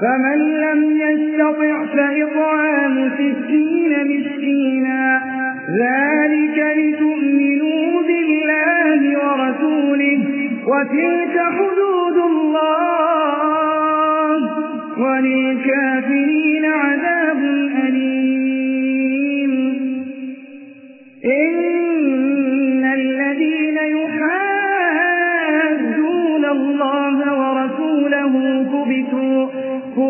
فمن لم يستطع فإطعام ستين مسكينا. ذلك لتؤمنوا بالله ورسوله وتلك حدود الله وللكافرين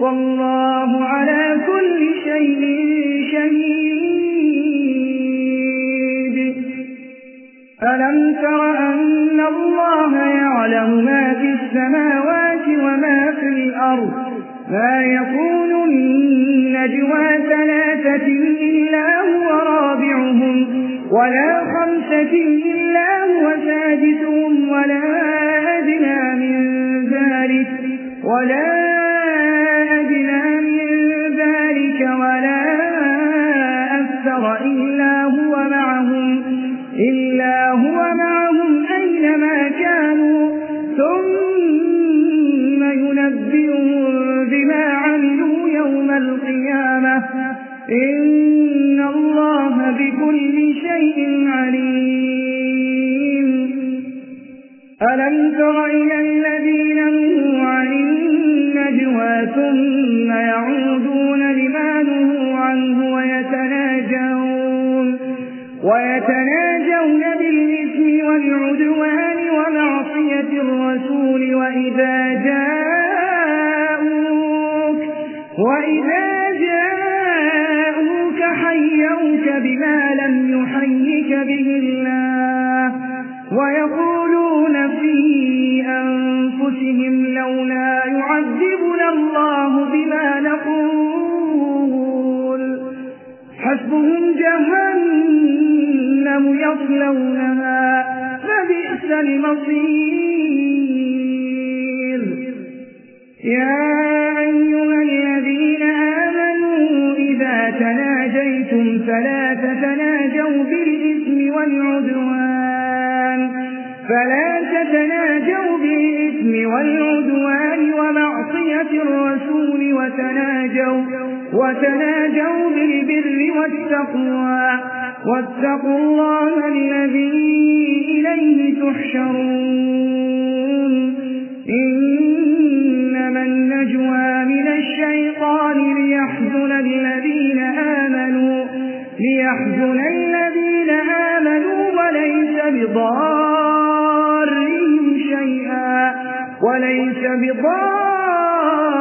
والله على كل شيء شهيد. ألم تر أن الله يعلم ما في السماوات وما في الأرض؟ ما يكون من نجوى ثلاثة إلا هو رابعهم ولا خمسة إلا هو سادسهم ولا أدنى من ذلك ولا ثم يعودون لما نهوا عنه ويتناجون. ويتناجون بالإثم والعدوان ومعصية الرسول وإذا جاءوك وإذا جاءوك حيوك بما لم يحيك به الله. ويقولون حسبهم جهنم يصلونها فبئس المصير. يا أيها الذين آمنوا إذا تناجيتم فلا تتناجوا بالإثم والعدوان فلا تتناجوا بالإثم والعدوان ومعصية الرسول وتناجوا وتناجوا بالبر والتقوى. واتقوا الله الذي إليه تحشرون. إنما النجوى من الشيطان ليحزن الذين آمنوا ليحزن الذين آمنوا وليس بضارهم شيئا. وليس بضارهم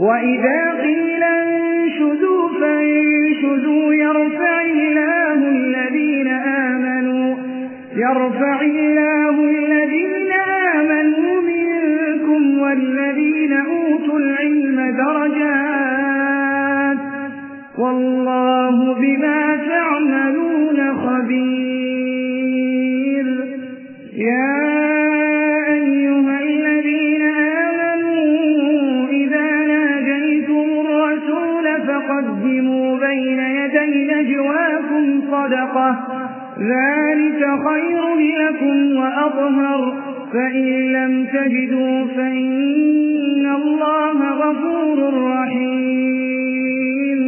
وإذا قيل انشدوا فانشدوا يرفع الله الذين آمنوا يرفع الله الذين آمنوا منكم والذين أوتوا العلم درجات والله بما تعملون خبير يا ذلك خير لكم وأطهر فإن لم تجدوا فإن الله غفور رحيم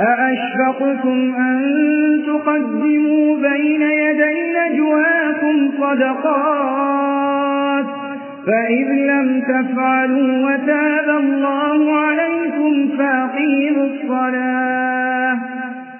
أأشفقتم أن تقدموا بين يدي نجواكم صدقات فإذ لم تفعلوا وتاب الله عليكم فأقيموا الصلاة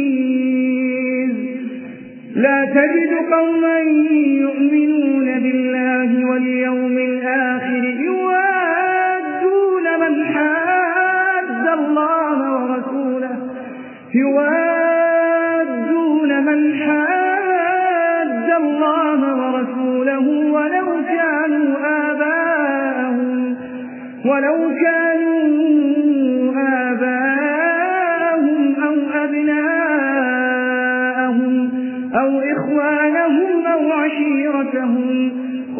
عزيز لا تجد قوما يؤمنون بالله واليوم الآخر يوادون من حاد الله ورسوله. يوادون من حاد الله ورسوله ولو كانوا آباءهم ولو كانوا